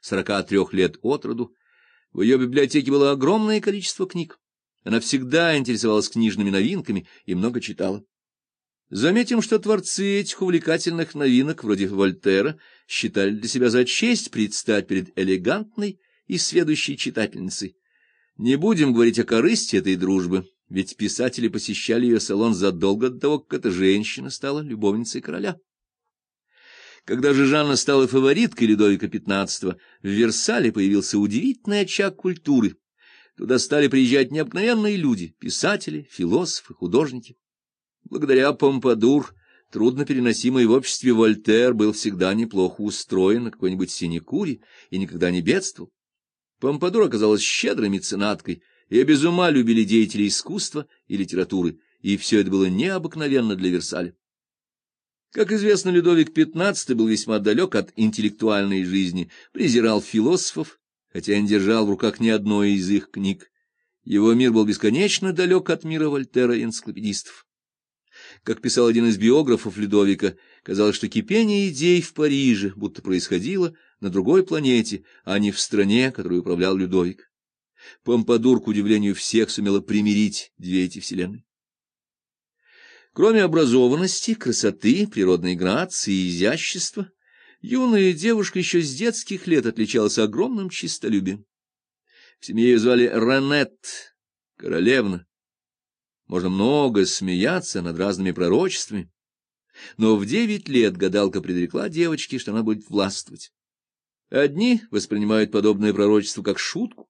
сорока трех лет от роду. В ее библиотеке было огромное количество книг. Она всегда интересовалась книжными новинками и много читала. Заметим, что творцы этих увлекательных новинок, вроде Вольтера, считали для себя за честь предстать перед элегантной и сведущей читательницей. Не будем говорить о корысти этой дружбы, ведь писатели посещали ее салон задолго до того, как эта женщина стала любовницей короля. Когда же Жанна стала фавориткой Людовика XV, в Версале появился удивительный очаг культуры. Туда стали приезжать необыкновенные люди — писатели, философы, художники. Благодаря Помпадур труднопереносимый в обществе Вольтер был всегда неплохо устроен на какой-нибудь синекуре и никогда не бедствовал. Помпадур оказалась щедрой меценаткой, и без ума любили деятели искусства и литературы, и все это было необыкновенно для Версаля. Как известно, Людовик XV был весьма далек от интеллектуальной жизни, презирал философов, хотя не держал в руках ни одной из их книг. Его мир был бесконечно далек от мира Вольтера и энциклопедистов. Как писал один из биографов Людовика, казалось, что кипение идей в Париже будто происходило на другой планете, а не в стране, которую управлял Людовик. Помпадур, к удивлению всех, сумела примирить две эти вселенные. Кроме образованности, красоты, природной грации и изящества, юная девушка еще с детских лет отличалась огромным чистолюбием. В семье ее звали Ранет, королевна, можно много смеяться над разными пророчествами, но в девять лет гадалка предрекла девочке, что она будет властвовать. Одни воспринимают подобное пророчество как шутку,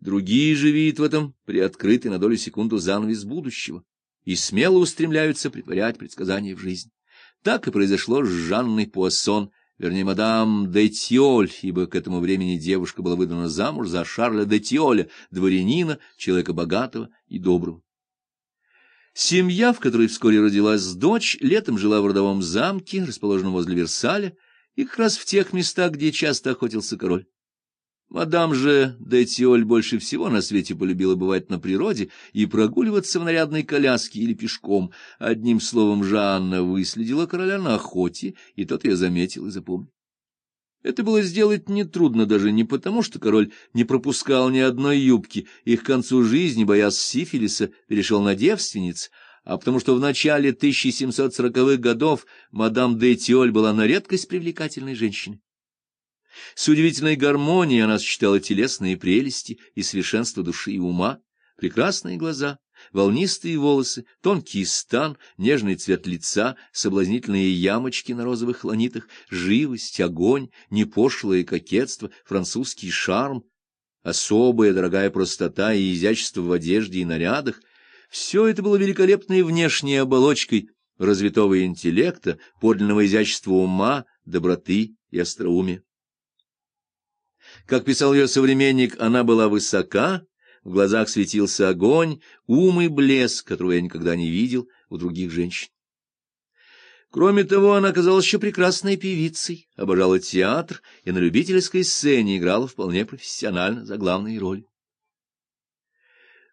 другие же видят в этом приоткрытый на долю секунду занавес будущего и смело устремляются притворять предсказания в жизнь. Так и произошло с Жанной Пуассон, вернее, мадам де Тиоль, ибо к этому времени девушка была выдана замуж за Шарля де Тиоля, дворянина, человека богатого и доброго. Семья, в которой вскоре родилась дочь, летом жила в родовом замке, расположенном возле Версаля, и как раз в тех местах, где часто охотился король. Мадам же Детиоль больше всего на свете полюбила бывать на природе и прогуливаться в нарядной коляске или пешком. Одним словом, Жанна выследила короля на охоте, и тот ее заметил и запомнил. Это было сделать нетрудно даже не потому, что король не пропускал ни одной юбки и к концу жизни, боясь сифилиса, перешел на девственниц, а потому что в начале 1740-х годов мадам де Тиоль была на редкость привлекательной женщиной. С удивительной гармонией она сочетала телесные прелести и совершенство души и ума, прекрасные глаза, волнистые волосы, тонкий стан, нежный цвет лица, соблазнительные ямочки на розовых ланитах, живость, огонь, непошлое кокетство, французский шарм, особая дорогая простота и изящество в одежде и нарядах — все это было великолепной внешней оболочкой развитого интеллекта, подлинного изящества ума, доброты и остроумия. Как писал ее современник, она была высока, в глазах светился огонь, ум и блеск, которого я никогда не видел у других женщин. Кроме того, она оказалась еще прекрасной певицей, обожала театр и на любительской сцене играла вполне профессионально за главные роли.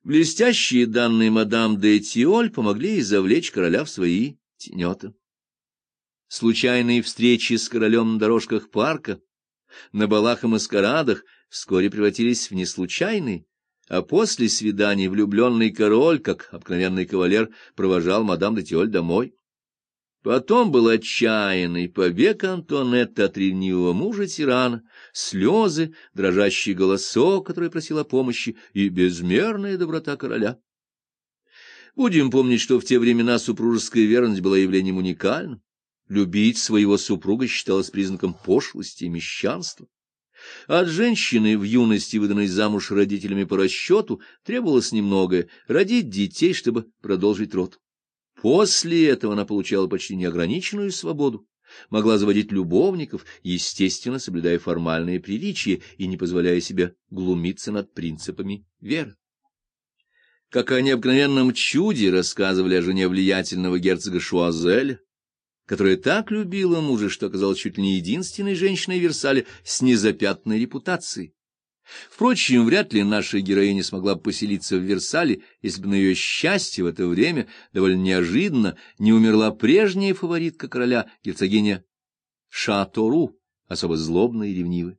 Блестящие данные мадам де Тиоль помогли ей завлечь короля в свои тенета. Случайные встречи с королем на дорожках парка, на балах и маскарадах вскоре превратились в неслучайные, а после свидания влюбленный король, как обыкновенный кавалер, провожал мадам де Тиоль домой. Потом был отчаянный побег Антуанетты от ревнивого мужа-тирана, слезы, дрожащий голосок, который просил о помощи, и безмерная доброта короля. Будем помнить, что в те времена супружеская верность была явлением уникальным. Любить своего супруга считалось признаком пошлости и мещанства. От женщины в юности, выданной замуж родителями по расчету, требовалось немногое — родить детей, чтобы продолжить род. После этого она получала почти неограниченную свободу, могла заводить любовников, естественно, соблюдая формальные приличия и не позволяя себе глумиться над принципами веры. Как о необыкновенном чуде рассказывали о жене влиятельного герцога Шуазеля, которая так любила мужа, что оказалась чуть ли не единственной женщиной Версаля с незапятной репутацией. Впрочем, вряд ли наша героиня смогла поселиться в Версале, если бы на ее счастье в это время, довольно неожиданно, не умерла прежняя фаворитка короля, герцогиня Шатору, особо злобная и ревнивая.